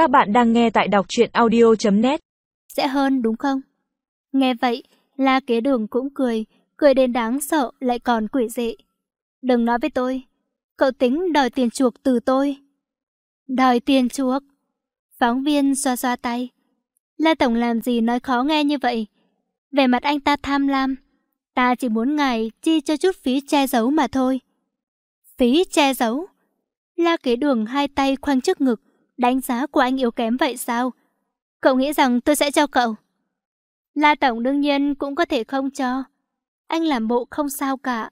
Các bạn đang nghe tại đọc truyện audio.net Sẽ hơn đúng không? Nghe vậy, La Kế Đường cũng cười, cười đến đáng sợ lại còn quỷ dị. Đừng nói với tôi, cậu tính đòi tiền chuộc từ tôi. Đòi tiền chuộc? Phóng viên xoa xoa tay. La Tổng làm gì nói khó nghe như vậy? Về mặt anh ta tham lam, ta chỉ muốn ngài chi cho chút phí che giấu mà thôi. Phí che giấu? La Kế Đường hai tay khoanh trước ngực, đánh giá của anh yếu kém vậy sao? Cậu nghĩ rằng tôi sẽ cho cậu? La Tổng đương nhiên cũng có thể không cho. Anh làm bộ không sao cả.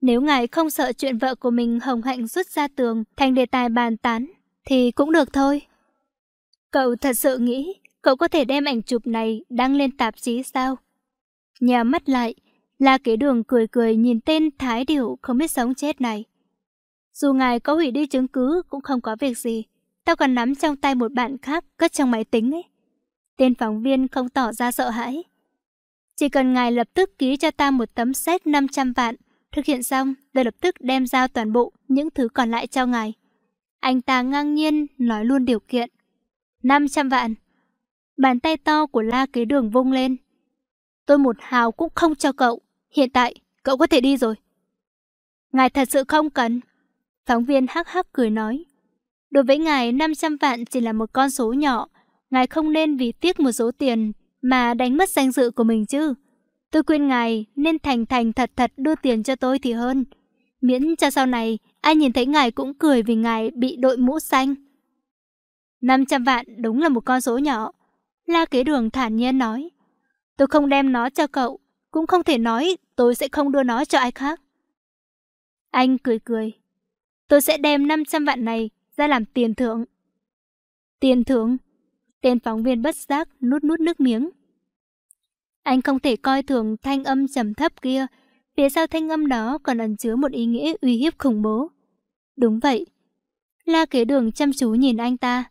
Nếu ngài không sợ chuyện vợ của mình hồng hạnh rút ra tường thành đề tài bàn tán, thì cũng được thôi. Cậu thật sự nghĩ cậu có thể đem ảnh chụp này đăng lên tạp chí sao? Nhà mắt lại, La Kế Đường cười cười nhìn tên Thái Điểu không biết sống chết này. Dù ngài có hủy đi chứng cứ cũng không có việc gì. Tao còn nắm trong tay một bạn khác cất trong máy tính ấy. Tên phóng viên không tỏ ra sợ hãi. Chỉ cần ngài lập tức ký cho ta một tấm séc 500 vạn. Thực hiện xong, tôi lập tức đem giao toàn bộ những thứ còn lại cho ngài. Anh ta ngang nhiên nói luôn điều kiện. 500 vạn. Bàn tay to của la kế đường vung lên. Tôi một hào cũng không cho cậu. Hiện tại, cậu có thể đi rồi. Ngài thật sự không cần. Phóng viên hắc hắc cười nói. Đối với ngài 500 vạn chỉ là một con số nhỏ. Ngài không nên vì tiếc một số tiền mà đánh mất danh dự của mình chứ. Tôi khuyên ngài nên thành thành thật thật đưa tiền cho tôi thì hơn. Miễn cho sau này ai nhìn thấy ngài cũng cười vì ngài bị đội mũ xanh. 500 vạn đúng là một con số nhỏ. La kế đường thản nhiên nói. Tôi không đem nó cho cậu, cũng không thể nói tôi sẽ không đưa nó cho ai khác. Anh cười cười. Tôi sẽ đem 500 vạn này ra làm tiền thưởng. Tiền thưởng? Tên phóng viên bất giác nút nút nước miếng. Anh không thể coi thường thanh âm trầm thấp kia, phía sau thanh âm đó còn ẩn chứa một ý nghĩa uy hiếp khủng bố. Đúng vậy. La kế đường chăm chú nhìn anh ta.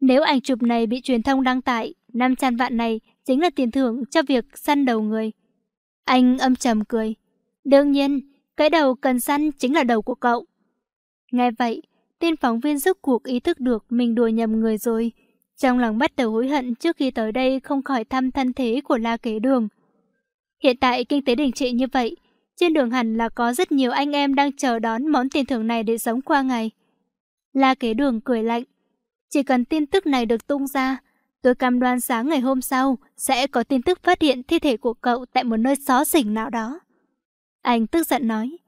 Nếu ảnh chụp này bị truyền thông đăng tải, 500 vạn này chính là tiền thưởng cho việc săn đầu người. Anh âm trầm cười. Đương nhiên, cái đầu cần săn chính là đầu của cậu. Nghe vậy, tên phóng viên rốt cuộc ý thức được mình đùa nhầm người rồi. Trong lòng bắt đầu hối hận trước khi tới đây không khỏi thăm thân thế của La Kế Đường. Hiện tại kinh tế đình trị như vậy, trên đường hẳn là có rất nhiều anh em đang chờ đón món tiền thưởng này để sống qua ngày. La Kế Đường cười lạnh. Chỉ cần tin tức này được tung ra, tôi cam đoan sáng ngày hôm sau sẽ có tin tức phát hiện thi thể của cậu tại một nơi xó xỉnh nào đó. Anh tức giận nói.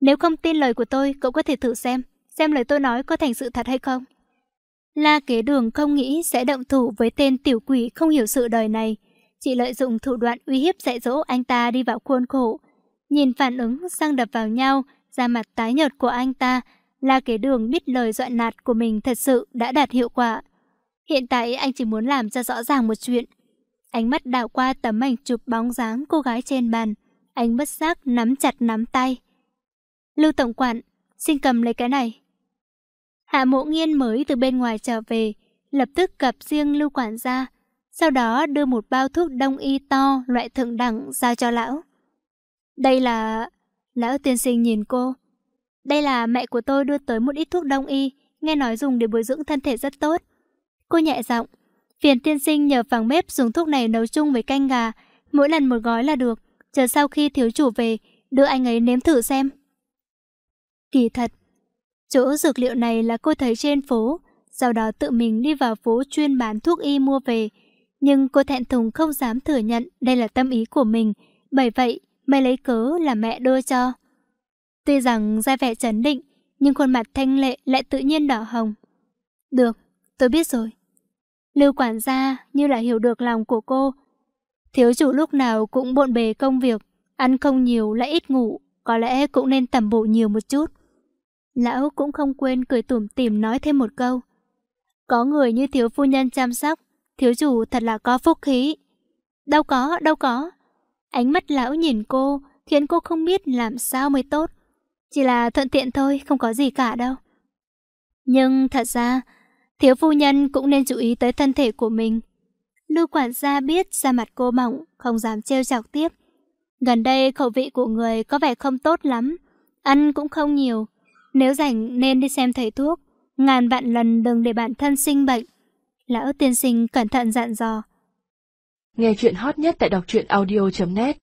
Nếu không tin lời của tôi, cậu có thể thử xem, xem lời tôi nói có thành sự thật hay không. La kế đường không nghĩ sẽ động thủ với tên tiểu quỷ không hiểu sự đời này. Chỉ lợi dụng thủ đoạn uy hiếp dạy dỗ anh ta đi vào khuôn khổ. Nhìn phản ứng sang đập vào nhau, ra mặt tái nhợt của anh ta, La kế đường biết lời dọa nạt của mình thật sự đã đạt hiệu quả. Hiện tại anh chỉ muốn làm cho rõ ràng một chuyện. Ánh mắt đảo qua tấm ảnh chụp bóng dáng cô gái trên bàn. Anh bất giác nắm chặt nắm tay. Lưu Tổng Quản, xin cầm lấy cái này. Hạ mộ nghiên mới từ bên ngoài trở về, lập tức gặp riêng Lưu Quản gia, sau đó đưa một bao thuốc đông y to loại thượng đẳng giao cho lão. Đây là... Lão tiên sinh nhìn cô. Đây là mẹ của tôi đưa tới một ít thuốc đông y, nghe nói dùng để bồi dưỡng thân thể rất tốt. Cô nhẹ giọng, phiền tiên sinh nhờ vàng bếp dùng thuốc này nấu chung với canh gà, mỗi lần một gói là được, chờ sau khi thiếu chủ về, đưa anh ấy nếm thử xem. Kỳ thật, chỗ dược liệu này là cô thấy trên phố, sau đó tự mình đi vào phố chuyên bán thuốc y mua về. Nhưng cô thẹn thùng không dám thừa nhận đây là tâm ý của mình, bởi vậy mày lấy cớ là mẹ đưa cho. Tuy rằng ra vẻ chấn định, nhưng khuôn mặt thanh lệ lại tự nhiên đỏ hồng. Được, tôi biết rồi. Lưu quản gia như là hiểu được lòng của cô. Thiếu chủ lúc nào cũng bộn bề công việc, ăn không nhiều lại ít ngủ, có lẽ cũng nên tầm bộ nhiều một chút. Lão cũng không quên cười tủm tỉm nói thêm một câu. Có người như thiếu phu nhân chăm sóc, thiếu chủ thật là có phúc khí. Đâu có, đâu có. Ánh mắt lão nhìn cô, khiến cô không biết làm sao mới tốt. Chỉ là thuận tiện thôi, không có gì cả đâu. Nhưng thật ra, thiếu phu nhân cũng nên chú ý tới thân thể của mình. Lưu quản gia biết da mặt cô mỏng, không dám trêu chọc tiếp. Gần đây khẩu vị của người có vẻ không tốt lắm, ăn cũng không nhiều. Nếu rảnh nên đi xem thầy thuốc, ngàn vạn lần đừng để bản thân sinh bệnh. Lão tiên sinh cẩn thận dặn dò. Nghe chuyện hot nhất tại đọc truyện audio.net